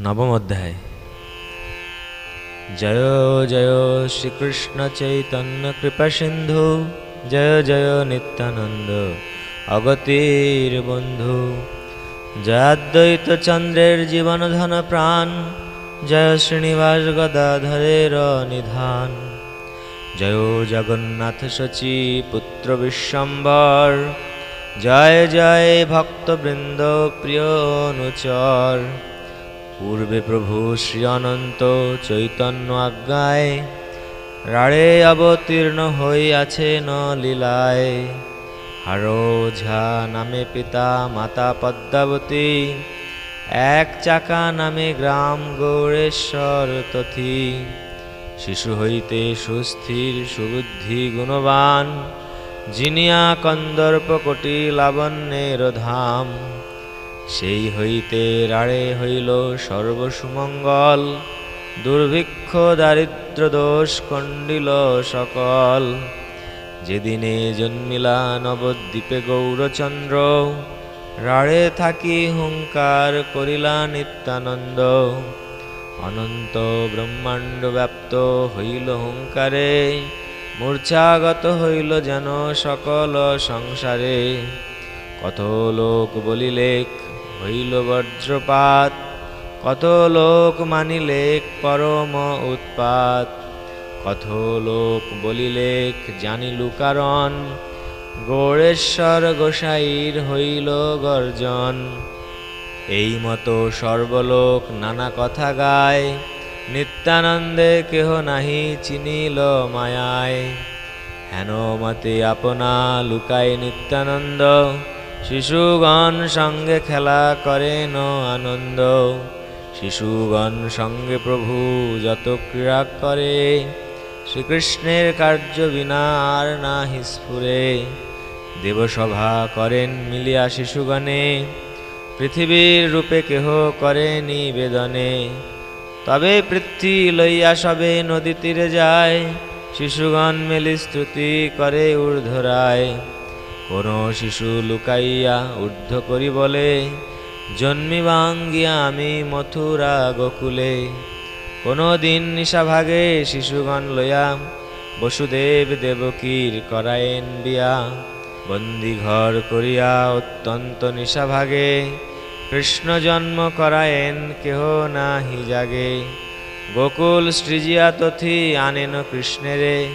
নবম অধ্যায়। জয় জয় শ্রীকৃষ্ণ চৈতন্য কৃপা সিন্ধু, জয় জয় নিত্যানন্দ অগতির বন্ধু। জয়াদ্বৈত চন্দ্রের জীবন ধন প্রাণ, জয় শ্রীনিবাস গদাধরের নিধান। জয় জগন্নাথ শচী পুত্র বিশ্বম্বর, জয় জয় ভক্তবৃন্দ প্রিয় অনুচর। পূর্বে প্রভু শ্রী অনন্ত চৈতন্য আজ্ঞায়, রাড়ে অবতীর্ণ হইয়াছে ন লীলায় হারো ঝা নামে পিতা মাতা পদ্মাবতী, এক চাকা নামে গ্রাম গৌরেশ্বর তথি। শিশু হইতে সুস্থির, সুবুদ্ধি গুণবান, জিনিয়া কন্দর্প কোটি লাবণ্যের ধাম। সেই হইতে রাড়ে হইল সর্বসুমঙ্গল। দুর্ভিক্ষ, দারিদ্র, দোষ কণ্ডিল সকল। যেদিনে জন্মিলা নবদ্বীপে গৌরচন্দ্র, রাড়ে থাকি হুঙ্কার করিলা নিত্যানন্দ। অনন্ত ব্রহ্মাণ্ড ব্যাপ্ত হইল হুঙ্কারে, মূর্ছাগত হইল যেন সকল সংসারে। কত লোক বলিলেক হইল বজ্রপাত। কত লোক মানিলেক পরম উৎপাত। কত লোক বলিলেক জানিলু কারণ? গৌড়েশ্বর গোসাইর হইল গর্জন। এই মতো সর্বলোক নানা কথা গায়। নিত্যানন্দে কেহ নাহি চিনিল মায়ায়। হেন মতে আপনা লুকায় নিত্যানন্দ। শিশুগণ সঙ্গে খেলা করেন আনন্দ। শিশুগণ সঙ্গে প্রভু যত ক্রীড়া করে, শ্রীকৃষ্ণের কার্য বিনা আর না হিস্ফুরে দেবসভা করেন মিলিয়া শিশুগণে, পৃথিবীর রূপে কেহ করে নিবেদনে। তবে পৃথ্বী লইয়া সবে নদী তীরে যায়, শিশুগণ মেলি স্তুতি করে ঊর্ধ্বরায়। কোন শিশু লুকাইয়া ঊর্ধ্ব করি বলে, জন্মিবাঙ্গিয়া আমি মথুরা গোকুলে। কোনো দিন নিশাভাগে শিশুগণ লইয়া, বসুদেব দেবকীর করায়েন বিয়া। বন্দি ঘর করিয়া অত্যন্ত নিশাভাগে কৃষ্ণ জন্ম করায়েন কেহ নাহি জাগে। গোকুল সৃজিয়া তথি আনেন কৃষ্ণেরে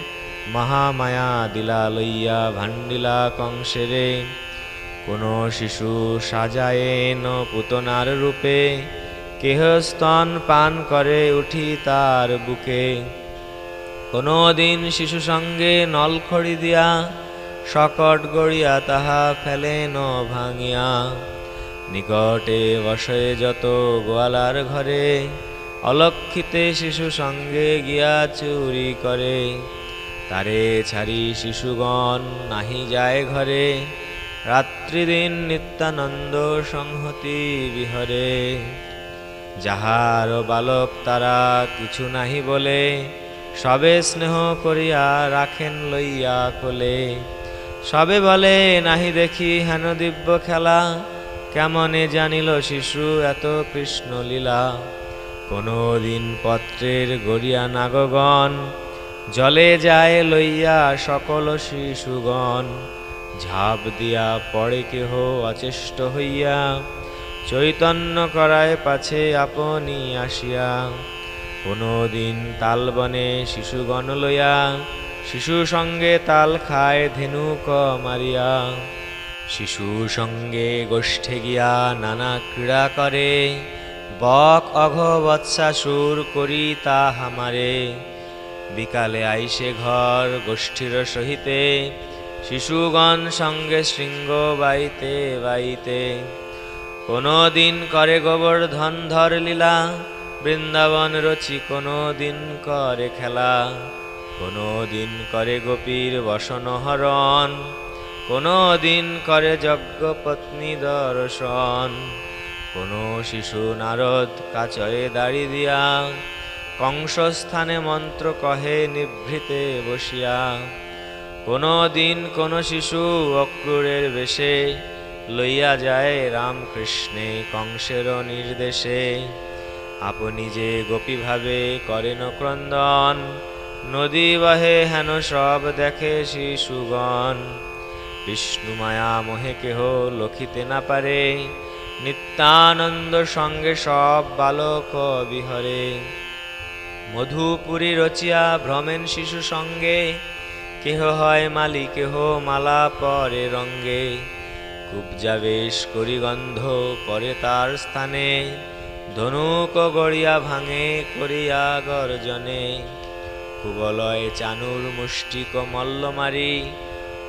মহামায়া দিলা লইয়া ভান্ডিলা কংসেরে। কোন শিশু সাজায়েন পুতনার রূপে, কেহ স্তন পান করে উঠি তার বুকে। কোনো দিন শিশু সঙ্গে নলখড়ি দিয়া, শকট গড়িয়া তাহা ফেলেন ভাঙিয়া। নিকটে বসে যত গোয়ালার ঘরে, অলক্ষিতে শিশু সঙ্গে গিয়া চুরি করে। তারে ছাড়ি শিশুগণ নাহি যায় ঘরে। রাত্রিদিন নিত্যানন্দ সংহতি বিহরে। যাহার বালক তারা কিছু নাহি বলে, সবে স্নেহ করিয়া রাখেন লইয়া কোলে। সবে বলে, নাহি দেখি হেন দিব্য খেলা, কেমনে জানিল শিশু এত কৃষ্ণ লীলা কোনো দিন পত্রের গড়িয়া নাগগণ জলে যায় লইয়া সকল শিশুগণ। ঝাঁপ দিয়া পড়ে কেহ অচেষ্ট হইয়া, চৈতন্য করায় পাছে আপনি আসিয়া। কোনো দিন তালবনে শিশুগণ লইয়া, শিশু সঙ্গে তাল খায় ধেনুক মারিয়া। শিশু সঙ্গে গোষ্ঠে গিয়া নানা ক্রীড়া করে, বক অঘ বৎসাসুর করি তা হামারে বিকালে আইসে ঘর গোষ্ঠীর সহিতে, শিশুগণ সঙ্গে শৃঙ্গ বাইতে বাইতে। কোনো দিন করে গোবর্ধন ধর লীলা, বৃন্দাবন রচি কোনো দিন করে খেলা। কোনো দিন করে গোপীর বসন হরণ কোনো দিন করে যজ্ঞ পত্নী দর্শন। কোনো শিশু নারদ কাচয়ে দাড়ি দিয়া কংসস্থানে মন্ত্র কহে, নিভৃতে বসিয়া। কোনো দিন কোনো শিশু অক্রূরের বেশে লইয়া যায় রামকৃষ্ণে কংসের নির্দেশে। আপনি যে গোপীভাবে করেন ক্রন্দন, নদী বহে হেন সব দেখে শিশুগণ। বিষ্ণু মায়া মোহে কেহ লখিতে না পারে, নিত্যানন্দ সঙ্গে সব বালক বিহরে। মধুপুরী রচিয়া ভ্রমেন শিশু সঙ্গে। কেহ হয় মালি, কেহ মালা পরে রঙ্গে। কুবজা বেশ করি গন্ধ পরে তার স্থানে। ধনুক গড়িয়া ভাঙে করিয়া গর্জনে। কুবলয় চানুর মুষ্টিক মল্ল মারি।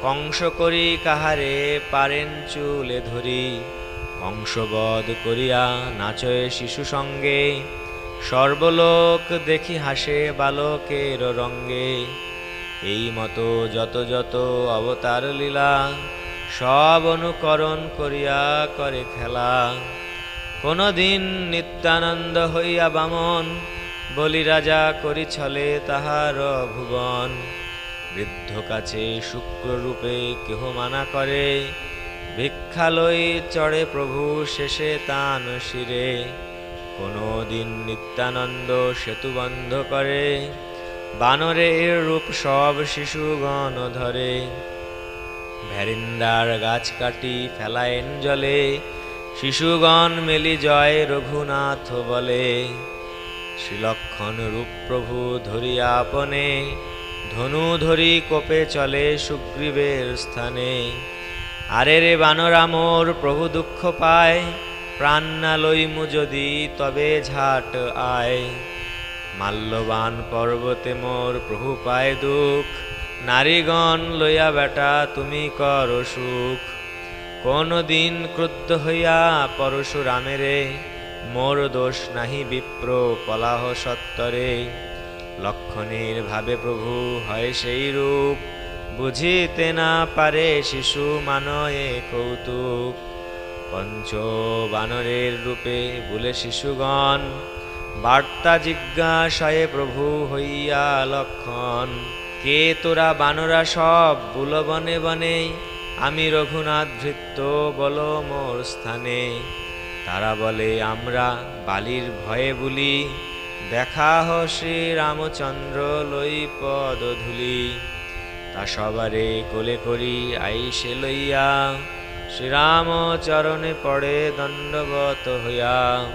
কংস করি কাহারে পারেন চুলে ধরি। কংসবধ করিয়া নাচয়ে শিশু সঙ্গে। সর্বলোক দেখি হাসে বালকের রঙ্গে। এই মতো যত যত অবতার লীলা, সব অনুকরণ করিয়া করে খেলা। কোনদিন নিত্যানন্দ হইয়া বামন, বলি রাজা করি ছলে তাহার ভুবন। বৃদ্ধ কাছে শুক্ররূপে কেহ মানা করে ভিক্ষা লই চড়ে প্রভু শেষে তান শিরে। কোনো দিন নিত্যানন্দ সেতু বন্ধ করে, বানরে এর রূপ সব শিশুগণ ধরে। ভ্যারিন্দার গাছ কাটি ফেলায়েন জলে, শিশুগণ মেলি জয় রঘুনাথ বলে। শ্রীলক্ষণ রূপ প্রভু ধরিয়া আপনে, ধনু ধরি কোপে চলে সুগ্রীবের স্থানে। আরে রে বানরামোর প্রভু দুঃখ পায় প্রাণ লইমু যদি তবে ঝাট আয়। মাল্যবান পর্বতে মোর প্রভু পায় দুঃখ। নারীগণ লইয়া বেটা, তুমি কর সুখ। কোন দিন ক্রুদ্ধ হইয়া পরশুরামেরে, মোর দোষ নাহি বিপ্র পলাহ সত্তরে। লক্ষণের ভাবে প্রভু হয় সেই রূপ, বুঝিতে না পারে শিশু মানয়ে কৌতুক। পঞ্চ বানরের রূপে বলে শিশুগণ, বার্তা জিজ্ঞাসায়ে প্রভু হইয়া লক্ষণ। কে তোরা বানরা সব বুল বনে বনে, আমি রঘুনাথ ভৃত্য বল মোর স্থানে। তারা বলে, আমরা বালির ভয়ে বলি, দেখা হ শ্রী রামচন্দ্র লই পদ ধুলি তা সবারে কোলে করি আইসে লইয়া শ্রীরাম চরণে পড়ে দণ্ডবত হইয়া।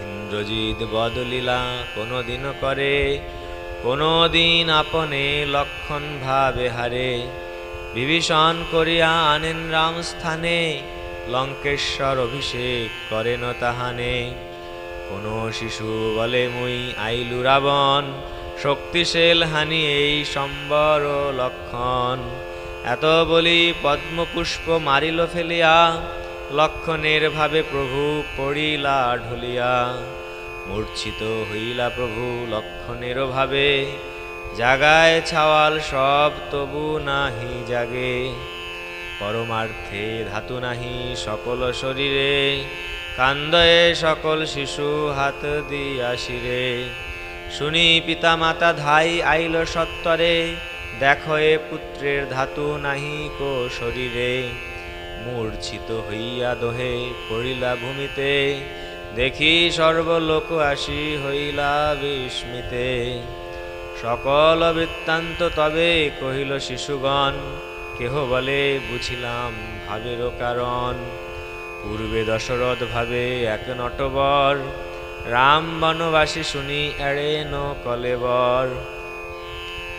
ইন্দ্রজিৎ বদলীলা কোনো দিন করে কোনো দিন আপনে লক্ষণ ভাবে হারে। বিভীষণ করিয়া আনেন রাম স্থানে, লঙ্কেশ্বর অভিষেক করেন তাহানে। কোনো শিশু বলে, মুই আইলু রাবণ, শক্তিশীল হানি এই সম্বর লক্ষণ। এত বলি পদ্মপুষ্প মারিল ফেলিয়া, লক্ষণের ভাবে প্রভু পড়িলা ঢুলিয়া। মূর্ছিত হইলা প্রভু লক্ষণের ভাবে, জাগায় ছাওয়াল সব তবু নাহি জাগে। পরমার্থে ধাতু নাহি সকল শরীরে, কান্দয়ে সকল শিশু হাত দিয়া শিরে। শুনি পিতা মাতা ধাই আইল সত্তরে দেখো এ পুত্রের ধাতু নাহি কো শরীরে। মূর্ছিত হইয়া দোহে পড়িলা ভূমিতে। দেখি সর্বলোক আসি হইলা বিস্মিতে। সকল বৃত্তান্ত তবে কহিল শিশুগণ, কেহ বলে বুঝিলাম ভাবেরও কারণ। পূর্বে দশরথ ভাবে এক নটবর, রাম বনবাসী শুনি এড়ে ন কলেবর।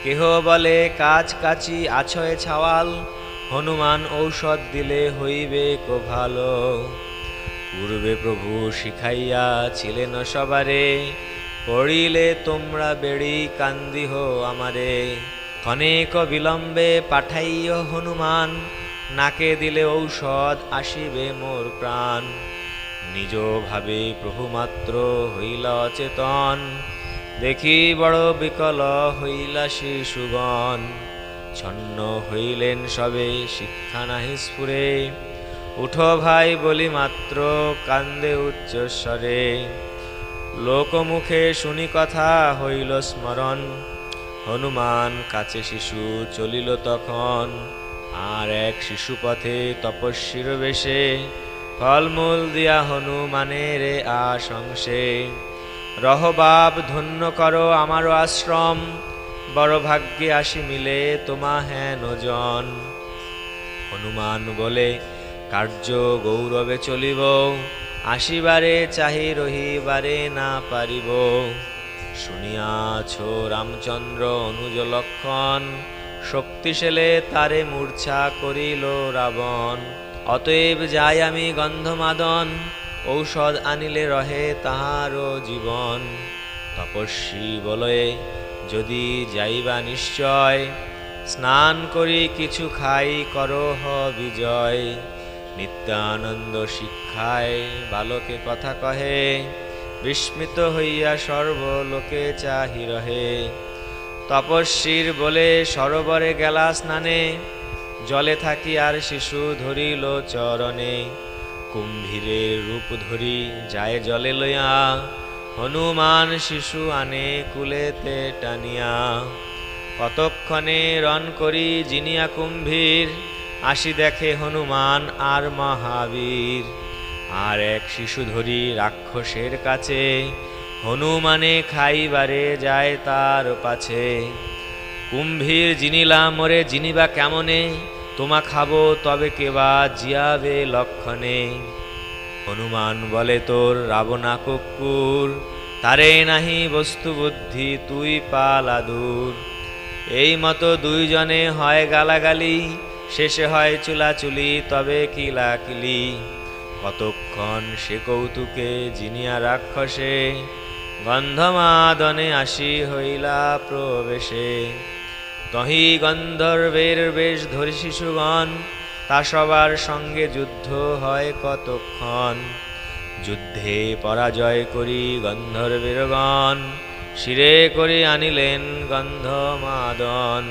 কেহ বলে কাজ কাচি আছয়ে ছাওয়াল, হনুমান ঔষধ দিলে হইবে কো ভালো পূর্বে প্রভু শিখাইয়া ছিলেন সবারে, পড়িলে তোমরা বেড়ি কান্দিহ আমারে। ক্ষণেক বিলম্বে পাঠাইয় হনুমান, নাকে দিলে ঔষধ আসিবে মোর প্রাণ। নিজ ভাবে প্রভু মাত্র হইলা অচেতন দেখি বড় বিকল হইলা শিশুগণ। ছন্ন হইলেন সবে, শিক্ষা নাহি স্ফুরে। উঠো ভাই, বলি মাত্র, কান্দে উচ্চস্বরে লোকমুখে শুনি কথা হইল স্মরণ। হনুমান কাছে শিশু চলিল তখন। আর এক শিশু পথে তপস্বীর বেশে। ফলমূল দিয়া হনুমানের আশংসে রহবাব, ধন্য করো আমারও আশ্রম। বড় ভাগ্যে আসি মিলে তোমা হেন জন। হনুমান বলে, কার্য গৌরবে চলিব। আসিবারে চাহি রহিবারে না পারিব। শুনিয়াছ রামচন্দ্র অনুজ লক্ষণ, শক্তিশালে তারে মূর্ছা করিল রাবণ। অতএব যাই আমি গন্ধমাদন ঔষধ আনিলে রহে তাহারও জীবন। তপস্বী বলয়ে, যদি যাইবা নিশ্চয়, স্নান করি কিছু খাই করহ বিজয়। নিত্যানন্দ শিক্ষায় বালকে কথা কহে, বিস্মিত হইয়া সর্বলোকে চাহি রহে। তপস্বীর বলে, সরোবরে গেলা স্নানে, জলে থাকি আর শিশু ধরিল চরণে। কুম্ভীরের রূপ ধরি, যায় জলে লইয়া হনুমান শিশু আনে কুলেতে টানিয়া। কতক্ষণে রণ করি জিনিয়া কুম্ভীর, আসি দেখে হনুমান আর মহাবীর। আর এক শিশু ধরি রাক্ষসের কাছে, হনুমানে খাইবারে যায় তার পাছে। কুম্ভীর জিনিলা, মরে জিনিবা কেমনে? তোমা খাব তবে কেবা জিয়াবে লক্ষণে। হনুমান বলে তোর রাবণা কুকুর, তারে নাহি বস্তু বুদ্ধি তুই পালাদুর এই মতো দুইজনে হয় গালাগালি, শেষে হয় চুলাচুলি, তবে কিলাকিলি। কতক্ষণ সে কৌতুকে জিনিয়া রাক্ষসে, গন্ধমাদনে আসি হইলা প্রবেশে। তহি গন্ধর্বের বেশ ধরি শিশুগণ, তা সবার সঙ্গে যুদ্ধ হয় কতক্ষণ? যুদ্ধে পরাজয় করি গন্ধর্বেরগণ, শিরে করে আনিলেন গন্ধমাদন।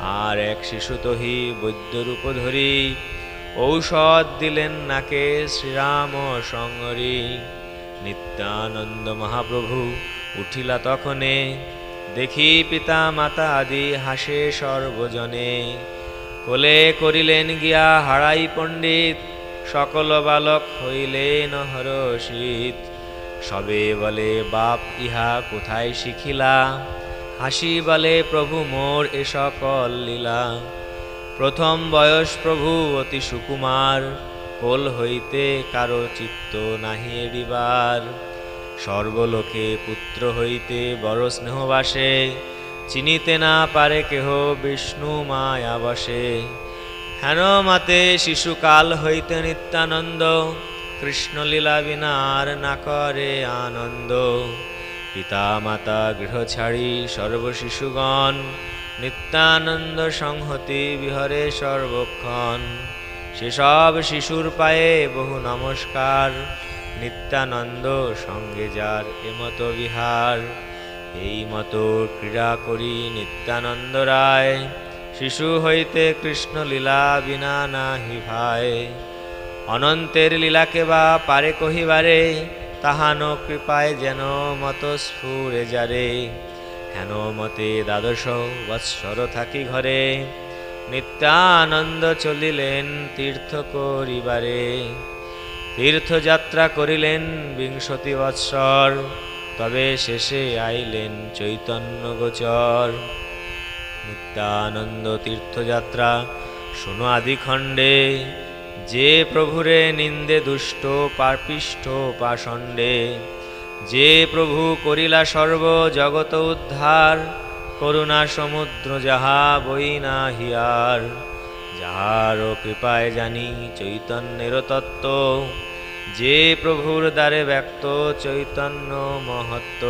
আর এক শিশু তহি বৈদ্যরূপ ধরি, ঔষধ দিলেন নাকে শ্রীরাম সঙ্গরি নিত্যানন্দ মহাপ্রভু উঠিলা তখনে দেখি পিতা মাতা আদি হাসে সর্বজনে। কোলে করিলেন গিয়া হারাই পণ্ডিত, সকল বালক হইলেন হরষিত। সবে বলে, বাপ, ইহা কোথায় শিখিলা? হাসি বলে, প্রভু মোর এ সকল লীলা। প্রথম বয়স প্রভু অতি সুকুমার, কোল হইতে কারও চিত্ত নাহি এড়িবার। সর্বলোকে পুত্র হইতে বড় স্নেহবাসে চিনিতে না পারে কেহ বিষ্ণু মায়া বসে। হেন মাতে শিশুকাল হইতে নিত্যানন্দ, কৃষ্ণলীলা বিনার না করে আনন্দ। পিতা মাতা গৃহ ছাড়ি সর্বশিশুগণ, নিত্যানন্দ সংহতি বিহরে সর্বক্ষণ। সেসব শিশুর পায়ে বহু নমস্কার নিত্যানন্দ সঙ্গে যার এমত বিহার। এই মতো ক্রীড়া করি নিত্যানন্দ রায়। শিশু হইতে কৃষ্ণ লীলা বিনা নাহি ভাই অনন্তের লীলাকে বা পারে কহিবারে, তাহানো কৃপায় যেন মত স্ফুরে যারে। হেন মতে দ্বাদশ বৎসর থাকি ঘরে, নিত্যানন্দ চলিলেন তীর্থ করিবারে। তীর্থযাত্রা করিলেন বিংশতি বৎসর, তবে শেষে আইলেন চৈতন্য গোচর। নিত্যানন্দ তীর্থযাত্রা, শোনো আদি খণ্ডে যে প্রভুরে নিন্দে দুষ্ট, পাপিষ্ঠ, পাষণ্ডে, যে প্রভু করিলা সর্ব জগত উদ্ধার, করুণা সমুদ্র যাহা বই না হিয়ার। যাহার কৃপায় জানি চৈতন্যের তত্ত্ব, যে প্রভুর দ্বারে ব্যক্ত চৈতন্য মহত্ব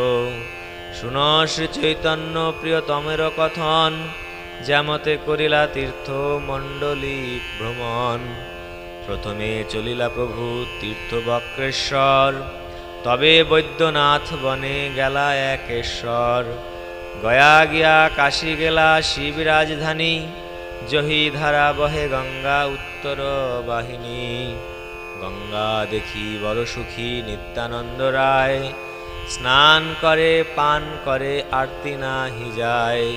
শুন শ্রী চৈতন্য প্রিয়তমের কথন, যেমতে করিলা তীর্থ মণ্ডলী ভ্রমণ। প্রথমে চলিলা প্রভু তীর্থ বক্রেশ্বর তবে বৈদ্যনাথ বনে গেলা একেশ্বর। গয়া গিয়া কাশী গেলা শিব রাজধানী জহি ধারা বহে গঙ্গা উত্তর বাহিনী। গঙ্গা দেখি বড় সুখী নিত্যানন্দ রায়। স্নান করে, পান করে, আরতি নাহি যায়।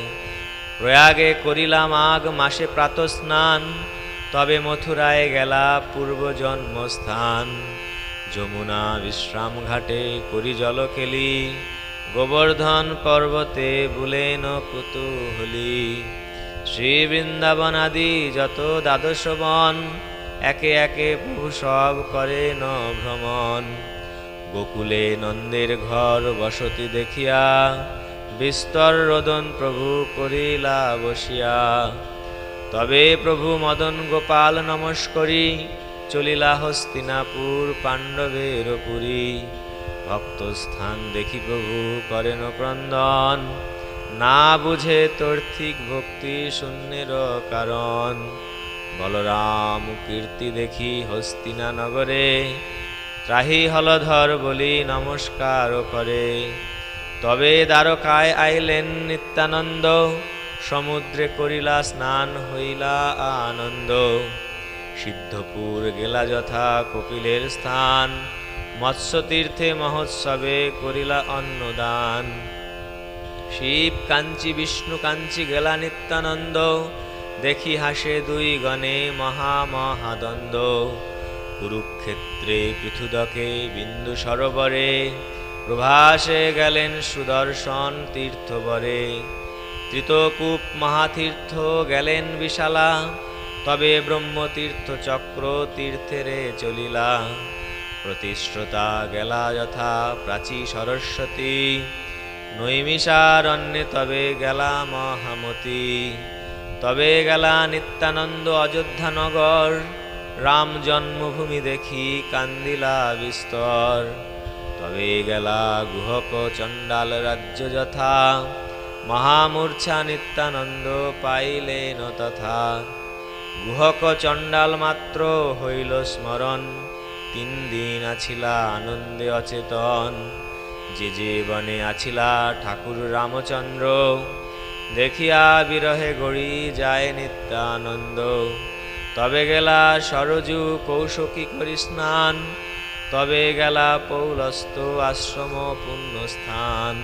প্রয়াগে করিলাম আগ মাসে প্রাত স্নান তবে মথুরায় গেলা পূর্ব জন্মস্থান। যমুনা বিশ্রাম ঘাটে করি জল খেলি গোবর্ধন পর্বতে বুলেন কুতুহলি। শ্রী বৃন্দাবন আদি যত দ্বাদশ বন একে একে প্রভু সব করেন ভ্রমণ গোকুলে নন্দের ঘর বসতি দেখিয়া, বিস্তর রোদন প্রভু করিলা বসিয়া। তবে প্রভু মদন গোপাল নমস্করি, চলিলা হস্তিনাপুর পাণ্ডবের পুরী। ভক্তস্থান দেখি প্রভু করেন ক্রন্দন। না বুঝে তর্থিক ভক্তি শূন্যের কারণ। বলরাম কীর্তি দেখি হস্তিনা নগরে, ত্রাহি হলধর বলি নমস্কার করে। তবে দ্বারকায় আইলেন নিত্যানন্দ, সমুদ্রে করিলা স্নান হইলা আনন্দ। সিদ্ধপুর গেলা যথা কপিলের স্থান, মৎস্যতীর্থে মহোৎসবে করিলা অন্নদান। শিব কাঞ্চি বিষ্ণু কাঞ্চি গেলা নিত্যানন্দ। দেখি হাসে দুই গণে মহা মহাদ্বন্দ্ব কুরুক্ষেত্রে পৃথুদকে বিন্দু সরোবরে। প্রভাসে গেলেন সুদর্শন তীর্থবরে। তৃতকূপ মহাতীর্থ গেলেন বিশালা। তবে ব্রহ্মতীর্থ চক্র তীর্থেরে চলিলা। প্রতিশ্রোতা গেলা যথা প্রাচী সরস্বতী। নৈমিষারণ্যে তবে গেলা মহামতি। তবে গেলা নিত্যানন্দ অযোধ্যানগর রাম জন্মভূমি দেখি কান্দিলা বিস্তর। তবে গেলা গুহক চণ্ডাল রাজ্য যথা, মহামূর্ছা নিত্যানন্দ পাইলেন তথা। গুহক চণ্ডাল মাত্র হইল স্মরণ, তিন দিন আছিলা আনন্দে অচেতন। যে যে বনে আছিলা ঠাকুর রামচন্দ্র, দেখিয়া বিরহে গড়ি যায় নিত্যানন্দ। তবে গেলা সরজু কৌশকী করি স্নান, তবে গেলা পৌলস্ত আশ্রম পুণ্যস্থান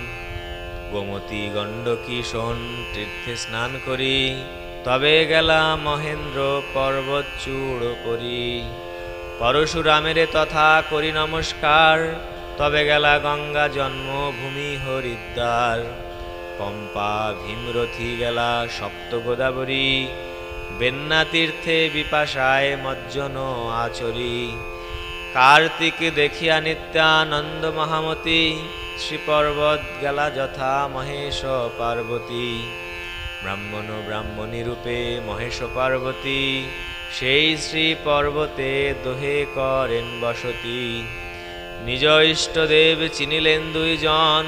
গোমতী গণ্ডকী শোন, তীর্থে স্নান করি, তবে গেলা মহেন্দ্র পর্বত চূড় করি। পরশুরামের তথা করি নমস্কার তবে গেলা গঙ্গা জন্মভূমি হরিদ্বার। পম্পা ভীমরথি গেলা সপ্ত গোদাবরী বেন্না তীর্থে বিপাশায় মজ্জন আচরি। কার্তিক দেখিয়া নিত্যানন্দ মহামতি। শ্রীপর্বত গেলা যথা মহেশ পার্বতী। ব্রাহ্মণ ব্রাহ্মণী রূপে মহেশ পার্বতী। সেই শ্রী পর্বতে দোহে করেন বসতি। নিজ ইষ্টদেব চিনিলেন দুইজন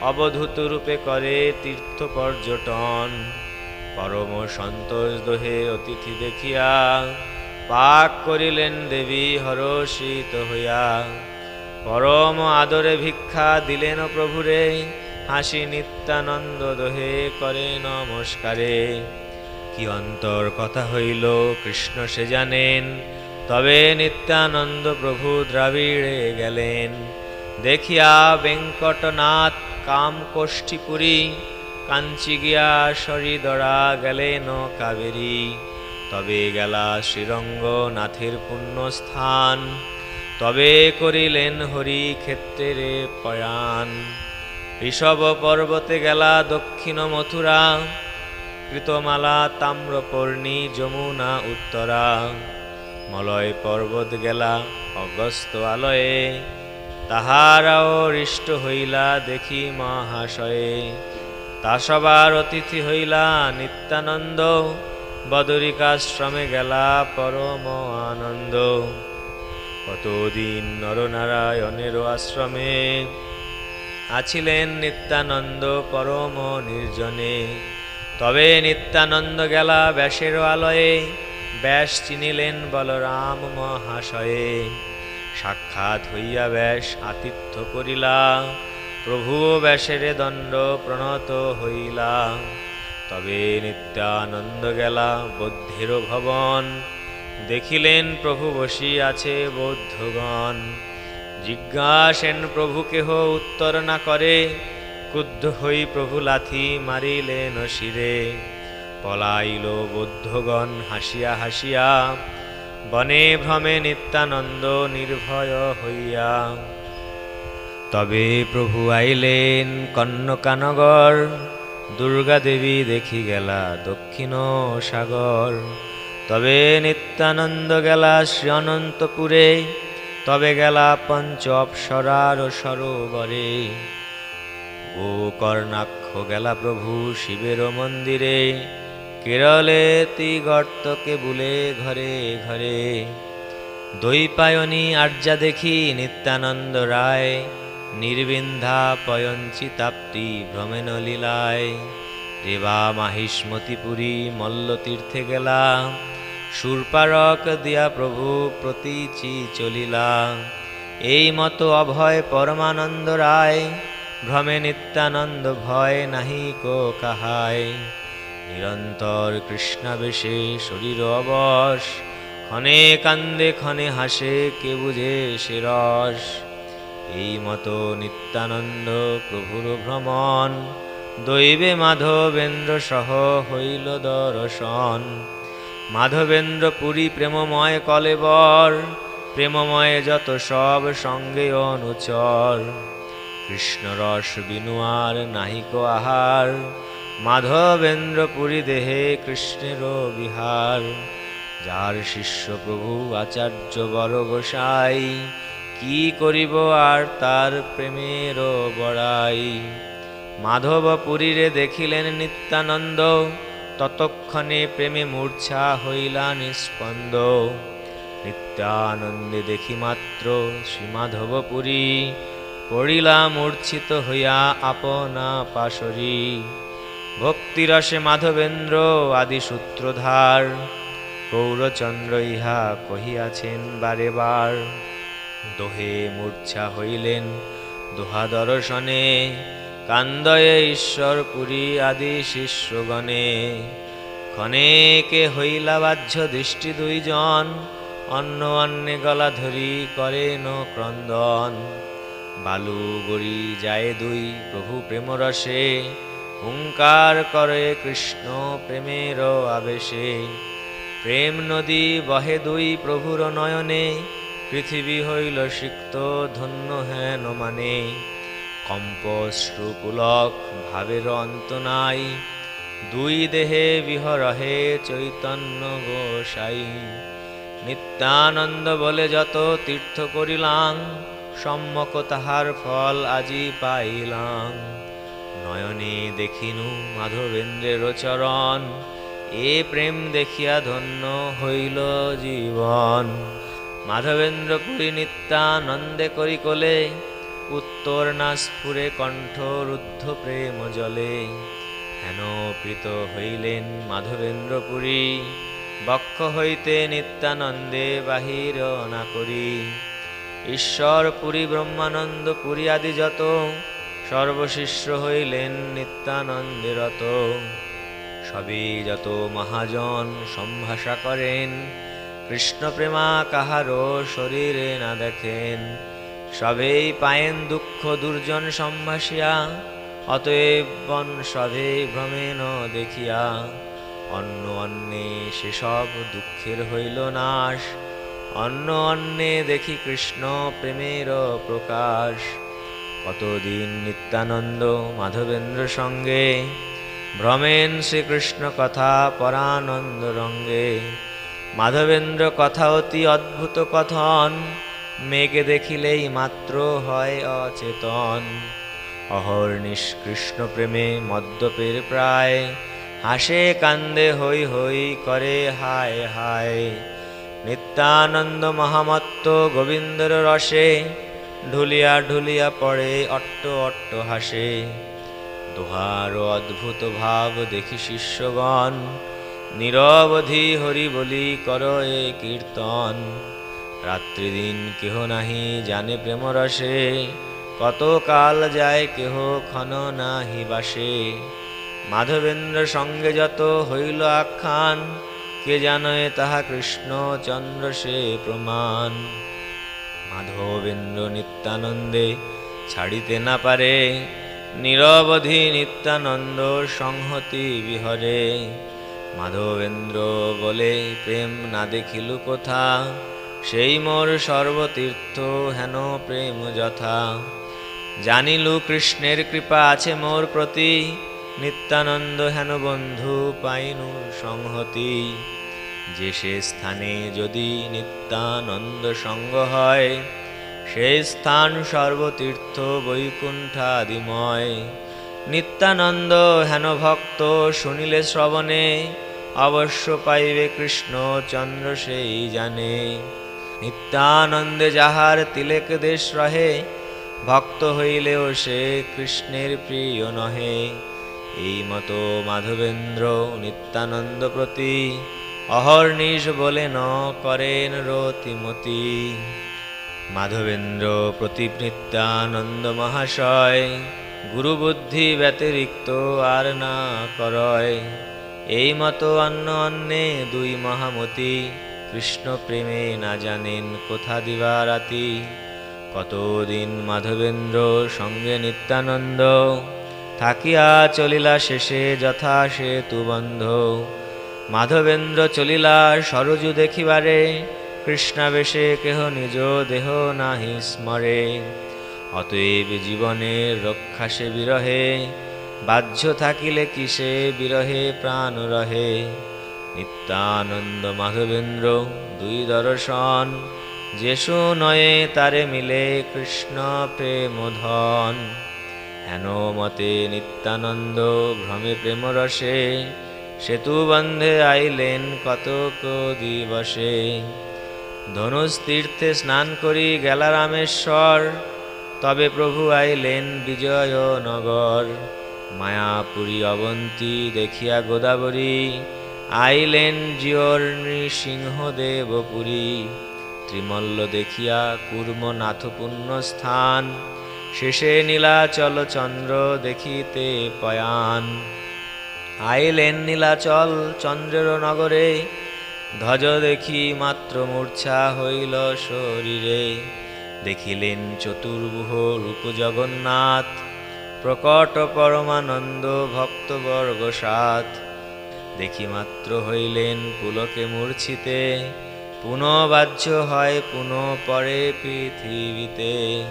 অবধূত রূপে করে তীর্থ পর্যটন। পরম সন্তোষ দোহে অতিথি দেখিয়া পাক করিলেন দেবী হরষিত হইয়া। পরম আদরে ভিক্ষা দিলেন প্রভুরে, হাসি নিত্যানন্দ দোহে করে নমস্কারে। কি অন্তর কথা হইল, কৃষ্ণ সে জানেন তবে নিত্যানন্দ প্রভু দ্রাবিড়ে গেলেন। দেখিয়া বেঙ্কটনাথ কাম কোষ্ঠীপুরী কাঞ্চি গিয়া সরিদরা গেলেন কাবেরী। তবে গেলা শ্রীরঙ্গনাথের পুণ্যস্থান। তবে করিলেন হরি ক্ষেত্রে পয়ান ঋষভ পর্বতে গেলা দক্ষিণ মথুরা। কৃতমালা তাম্রপর্ণী যমুনা উত্তরা। মলয় পর্বত গেলা অগস্ত আলয়ে তাহারাও হৃষ্ট হইলা দেখি মহাশয়ে। তা সবার অতিথি হইলা নিত্যানন্দ, বদরিকাশ্রমে গেলা পরম আনন্দ। কতদিন নরনারায়ণের আশ্রমে আছিলেন নিত্যানন্দ পরম নির্জনে। তবে নিত্যানন্দ গেলা ব্যাসের আলয়ে ব্যাস চিনিলেন বলরাম মহাশয়ে। সাক্ষাৎ হইয়া ব্যাস আতিথ্য করিলা। প্রভু ব্যাসের দণ্ড প্রণত হইলা। তবে নিত্যানন্দ গেলা বৌদ্ধের ভবন। দেখিলেন প্রভু বসি আছে বৌদ্ধগণ। জিজ্ঞাসেন প্রভু কেহ উত্তর না করে। ক্রুদ্ধ হই প্রভু লাথি মারিলেন শিরে। পলাইল বৌদ্ধগণ হাসিয়া হাসিয়া, বনে ভ্রমে নিত্যানন্দ নির্ভয় হইয়া। তবে প্রভু আইলেন কন্যকানগর, দুর্গা দেবী দেখি গেলা দক্ষিণ সাগর। তবে নিত্যানন্দ গেলা শ্রী অনন্তপুরে তবে গেলা পঞ্চ অপ্সরার সরোবরে। গোকর্ণাক্ষ গেলা প্রভু শিবের মন্দিরে কেরলে তি গর্তকে বুলে ঘরে ঘরে। দৈপায়নী আর্যা দেখি নিত্যানন্দ রায়, নির্বিন্ধা পয়ঞ্চিতাপ্তি ভ্রমেন লীলায়। রেবা মাহিষ্মতিপুরী মল্লতীর্থে গেলা, সুরপারক দিয়া প্রভু প্রতীচি চলিলা। এই মতো অভয় পরমানন্দ রায়, ভ্রমে নিত্যানন্দ ভয় নাহি কো কাহায়। নিরন্তর কৃষ্ণাবেশে শরীর অবশ, ক্ষণে কান্দে ক্ষণে হাসে কে বুঝে সে রস। এই মতো নিত্যানন্দ প্রভুর ভ্রমণ, দৈবে মাধবেন্দ্র সহ হইল দর্শন। মাধবেন্দ্র পুরী প্রেমময় কলেবর প্রেমময় যত সব সঙ্গে অনুচর। কৃষ্ণরস বিনুয়ার নাহিক আহার মাধবেন্দ্র পুরী দেহে কৃষ্ণেরও বিহার, যার শিষ্য প্রভু আচার্য বড় গোসাই, কি করিব আর তার প্রেমেরও বড়াই। মাধব পুরীরে দেখিলেন নিত্যানন্দ, ততক্ষণে প্রেমে মূর্ছা হইলা নিস্পন্দ নিত্যানন্দে দেখি মাত্র শ্রী মাধবপুরী, পড়িলা মূর্ছিত হইয়া আপনা পাশরী। ভক্তিরসে মাধবেন্দ্র আদি সূত্রধার গৌরচন্দ্র ইহা কহিয়াছেন, বারে বার। দোহে মূর্ছা হইলেন দোহা দর্শনে, কান্দয়ে ঈশ্বর পুরী আদি শিষ্যগণে। ক্ষণেকে হইলা বাহ্য দৃষ্টি দুইজন, অন্য অন্যে গলা ধরি করেন ক্রন্দন। বালু গড়ি যায় দুই প্রভু প্রেমরসে হুঙ্কার করে কৃষ্ণ প্রেমের আবেশে। প্রেম নদী বহে দুই প্রভুর নয়নে, পৃথিবী হইল সিক্ত ধন্য হেন মানে। কম্পশ্রুপুলক ভাবের অন্ত নাই, দুই দেহে বিহরহে চৈতন্য গোসাই। নিত্যানন্দ বলে যত তীর্থ করিলাম সম্মক তাহার ফল আজি পাইলাম। নয়নে দেখিনু মাধবেন্দ্রের চরণ। এ প্রেম দেখিয়া ধন্য হইল জীবন। মাধবেন্দ্র পুরী নিত্যানন্দে করি কোলে, উত্তর নাসপুরে কণ্ঠ রুদ্ধ প্রেম জলে। হেন প্রীত হইলেন মাধবেন্দ্র পুরী, বক্ষ হইতে নিত্যানন্দে বাহির না করি। ঈশ্বর পুরী, ব্রহ্মানন্দ পুরী আদি যত সর্বশিষ্য হইলেন নিত্যানন্দেরত। সবই যত মহাজন সম্ভাষা করেন কৃষ্ণ প্রেমা কাহারও শরীরে না দেখেন। সবেই পায়েন দুঃখ দুর্জন সম্ভাসিয়া অতএব বন সবে ভ্রমেন দেখিয়া। অন্য অন্যে সেসব দুঃখের হইল নাশ, অন্য অন্যে দেখি কৃষ্ণ প্রেমের প্রকাশ। কতদিন নিত্যানন্দ মাধবেন্দ্র সঙ্গে? ভ্রমেন শ্রীকৃষ্ণ কথা পরানন্দ রঙ্গে। মাধবেন্দ্র কথা অতি অদ্ভুত কথন, মেঘে দেখিলেই মাত্র হয় অচেতন। অহর্নিশ কৃষ্ণ প্রেমে মদ্যপের প্রায়, হাসে কান্দে হই হই করে হায় হায়। নিত্যানন্দ মহামত্ত গোবিন্দর রসে ঢুলিয়া ঢুলিয়া পড়ে, অট্ট অট্ট হাসে। দোহার অদ্ভুত ভাব দেখি শিষ্যগণ, নিরবধি হরি বলি কর এ কীর্তন। রাত্রিদিন কেহ নাহি জানে প্রেম রসে কত কাল যায় কেহ ক্ষণ নাহি বাসে। মাধবেন্দ্র সঙ্গে যত হইল আখ্যান, কে জানয়ে তাহা কৃষ্ণ চন্দ্র সে প্রমাণ। মাধবেন্দ্র নিত্যানন্দে ছাড়িতে না পারে, নিরবধি নিত্যানন্দ সংহতি বিহরে। মাধবেন্দ্র বলে, প্রেম না দেখিল কোথা? সেই মোর সর্বতীর্থ হেন প্রেম যথা। জানিলু কৃষ্ণের কৃপা আছে মোর প্রতি, নিত্যানন্দ হেন বন্ধু পাইনু সংহতি। যে সে স্থানে যদি নিত্যানন্দ সঙ্গ হয় সেই স্থান সর্বতীর্থ বৈকুণ্ঠাদিময়। নিত্যানন্দ হেন ভক্ত শুনিলে শ্রবণে, অবশ্য পাইবে কৃষ্ণ চন্দ্র সেই জানে। নিত্যানন্দে যাহার তিলেক দেশ রহে, ভক্ত হইলেও সে কৃষ্ণের প্রিয় নহে। এই মতো মাধবেন্দ্র নিত্যানন্দ প্রতি অহর্নিশ বলে ন করেন রতিমতি। মাধবেন্দ্র প্রতি নিত্যানন্দ মহাশয়, গুরুবুদ্ধি ব্যতিরিক্ত আর না করয়। এই মতো অন্য অন্যে দুই মহামতি, কৃষ্ণ প্রেমে না জানেন কোথা দিবা রাতি কতদিন মাধবেন্দ্র সঙ্গে নিত্যানন্দ, থাকিয়া চলিলা শেষে যথা সেতু বন্ধ। মাধবেন্দ্র চলিলা সরজু দেখিবারে, কৃষ্ণাবেশে কেহ নিজ দেহ নাহি স্মরে। অতএব জীবনের রক্ষা সে বিরহে, বাহ্য থাকিলে কিসে বিরহে প্রাণ রহে। নিত্যানন্দ মাধবেন্দ্র, দুই দর্শন, যেসু নয়ে তারে মিলে কৃষ্ণ প্রেম ধন। হেন মতে নিত্যানন্দ ভ্রমে প্রেম রসে সেতু বন্ধে আইলেন কতক দিবসে। ধনুষ তীর্থে স্নান করি গেলা রামেশ্বর তবে প্রভু আইলেন বিজয়নগর। মায়াপুরী অবন্তী দেখিয়া গোদাবরী, আইলেন জিওর নৃসিংহদেবপুরী ত্রিমল্ল দেখিয়া কুর্মনাথ পুণ্য স্থান, শেষে নীলাচল চন্দ্র দেখিতে পয়ান। আইলেন নীলাচল চন্দ্রের নগরে ধ্বজ দেখি মাত্র মূর্ছা হইল শরীরে। দেখিলেন চতুর্ভুহ রূপ জগন্নাথ প্রকট পরমানন্দ ভক্তবর্গ সাত। দেখি মাত্র হইলেন পুলকে মূর্ছিতে, পুনঃবাহ্য হয় পুনঃ পরে পৃথিবীতে।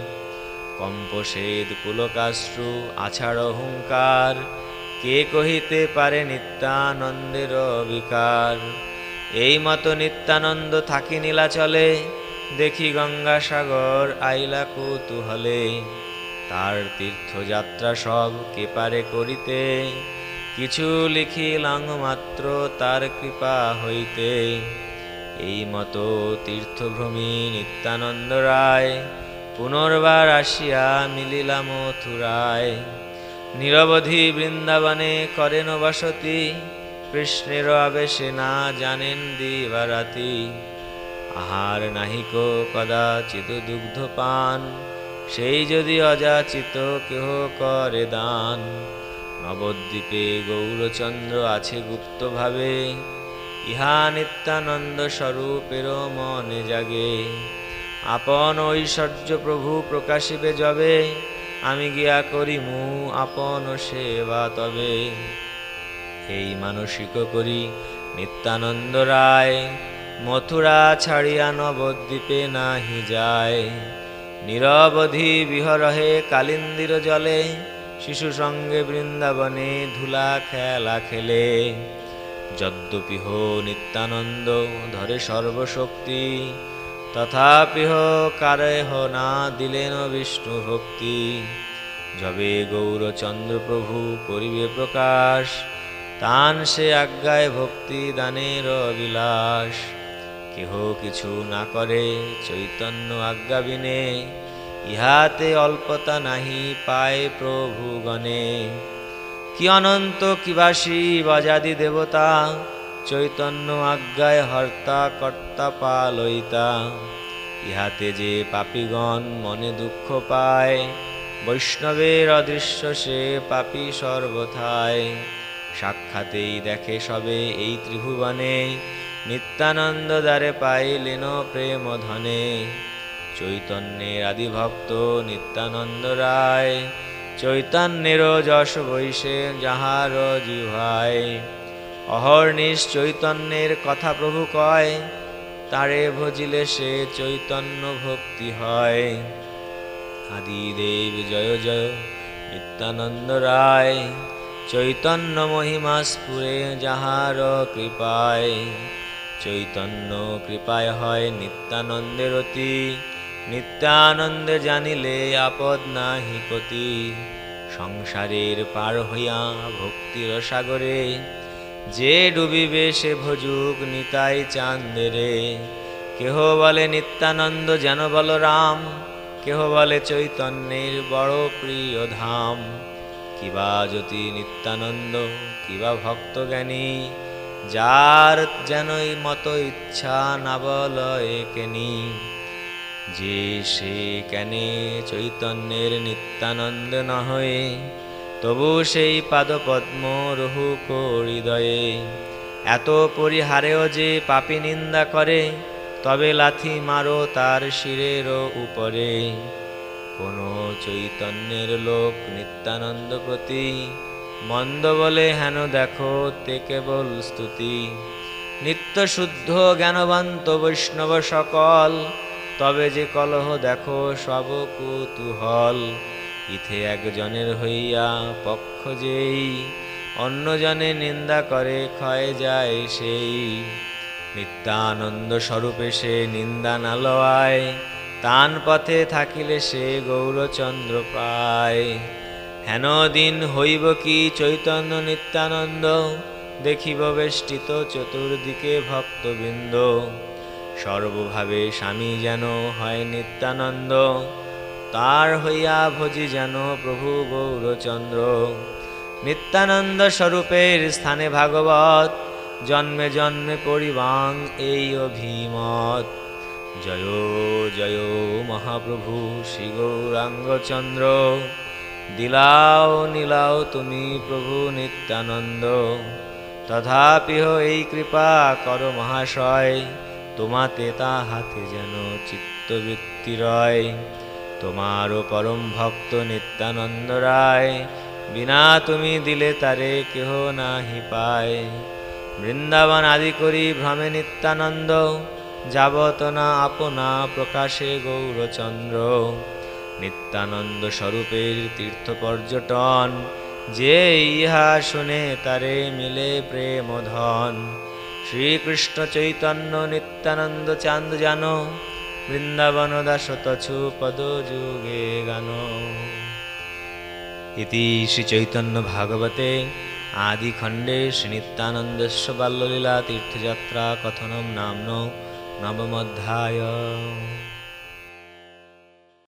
কম্পসেদ পুলকাশ্রু আছাড় হুঙ্কার কে কহিতে পারে নিত্যানন্দের বিকার এই মতো নিত্যানন্দ থাকি নীলাচলে, দেখি গঙ্গাসাগর আইলা কৌতূহলে। তার তীর্থযাত্রা সব কে পারে করিতে? কিছু লিখিলাং মাত্র তার কৃপা হইতে। এই মতো তীর্থভ্রমী নিত্যানন্দ রায়, পুনর্বার আসিয়া মিলিলা মথুরায়। নিরবধি বৃন্দাবনে করেন বসতি, কৃষ্ণের আবেশে না জানেন দিবারাতি। আহার নাহিক কদাচিত দুগ্ধ পান, সেই যদি অযাচিত কেহ করে দান। নবদ্বীপে গৌরচন্দ্র আছে গুপ্তভাবে, ইহা নিত্যানন্দ স্বরূপের মনে জাগে। আপন ঐশ্বর্য প্রভু প্রকাশিবে যবে আমি গিয়া করিমু আপন সেবা তবে। এই মানসিক করি নিত্যানন্দ রায়, মথুরা ছাড়িয়া নবদ্বীপে নাহি যায়। নিরবধি বিহরহে কালিন্দির জলে, শিশু সঙ্গে বৃন্দাবনে ধুলা খেলা খেলে। যদ্যপিহ নিত্যানন্দ, ধরে সর্বশক্তি তথাপিহ কারেহ না দিলেন বিষ্ণু ভক্তি যবে গৌরচন্দ্র প্রভু করিবে প্রকাশ, তান সে আজ্ঞায় ভক্তি দানের বিলাস কেহ কিছু না করে চৈতন্য আজ্ঞা বিনে, ইহাতে অল্পতা নাহি পায় প্রভু গণে কি অনন্ত কিবাসী বজাদি দেবতা চৈতন্য আজ্ঞায় হর্তা কর্তা পালইতা ইহাতে যে পাপীগণ মনে দুঃখ পায়, বৈষ্ণবের অদৃশ্য সে পাপী সর্বথায়। সাক্ষাতেই দেখে সবে এই ত্রিভুবনে, নিত্যানন্দ দ্বারে পাইলেন প্রেম ধনে। চৈতন্যের আদিভক্ত নিত্যানন্দ রায় চৈতন্যের যশ বৈশে যাহার জিভায় অহর্নিশ চৈতন্যের কথা প্রভু কয়, তারে ভজিলে সে চৈতন্য ভক্তি হয়। আদিদেব জয় জয় নিত্যানন্দ রায়, চৈতন্য মহিমা স্ফুরে যাহার কৃপায়। চৈতন্য কৃপায় হয় নিত্যানন্দের অতি, নিত্যানন্দে জানিলে আপদ নাহি কতি সংসারের পার হইয়া ভক্তির সাগরে যে ডুবিবে সে ভজুক নিতাই চান্দেরে। কেহ বলে নিত্যানন্দ যেন বল রাম কেহ বলে চৈতন্যের বড় প্রিয় ধাম। কিবা জ্যোতি নিত্যানন্দ, কিবা ভক্ত জ্ঞানী, যার যেনই মতো ইচ্ছা না বল একেনি যে সে কেনে চৈতন্যের নিত্যানন্দ না হয়ে তবু সেই পাদপদ্ম রহু হৃদয়ে। এত পরিহারেও যে পাপি নিন্দা করে, তবে লাথি মারো তার শিরের উপরে। কোন চৈতন্যের লোক নিত্যানন্দ প্রতি, মন্দ বলে হেন দেখো তে কেবল স্তুতি। নিত্য শুদ্ধ জ্ঞানবন্ত বৈষ্ণব সকল, তবে যে কলহ দেখো সব কুতুহল। ইথে একজনের হইয়া পক্ষ যেই, অন্যজনে নিন্দা করে, ক্ষয় যায় সেই। নিত্যানন্দ স্বরূপে সে নিন্দা না লয় তান পথে থাকিলে সে গৌরচন্দ্র পায়। হেন দিন হইব কি চৈতন্য নিত্যানন্দ, দেখিব বেষ্টিত চতুর্দিকে ভক্তবৃন্দ। সর্বভাবে স্বামী যেন হয় নিত্যানন্দ তার হইয়া ভজি যেন প্রভু গৌরচন্দ্র। নিত্যানন্দ স্বরূপের স্থানে ভাগবত, জন্মে জন্মে পরিবাং এই অভিমত। জয় জয় মহাপ্রভু শ্রী গৌরাঙ্গচন্দ্র। দিলাও, নীলাও তুমি প্রভু নিত্যানন্দ। তথাপিহ এই কৃপা, কর মহাশয়। তোমাতে তাহাতে যেন চিত্তবৃত্তি রয়। তোমারও পরম ভক্ত নিত্যানন্দ রায়, বিনা তুমি দিলে তারে কেহ নাহি পায়। বৃন্দাবন আদি করি ভ্রমে নিত্যানন্দ, যাবত না আপনা প্রকাশে গৌরচন্দ্র। নিত্যানন্দ স্বরূপের তীর্থ পর্যটন, যে ইহা শুনে তারে মিলে প্রেম ধন শ্রীকৃষ্ণ চৈতন্য নিত্যানন্দ চান্দ জানো বৃন্দাবন দাসতছু পদ যুগে গান। ইতি শ্রীচৈতন্য ভাগবতে আদিখণ্ডে শ্রীনিত্যানন্দস্য বাল্যলীলা তীর্থযাত্রা কথনম নাম্ন নবমধ্যায়।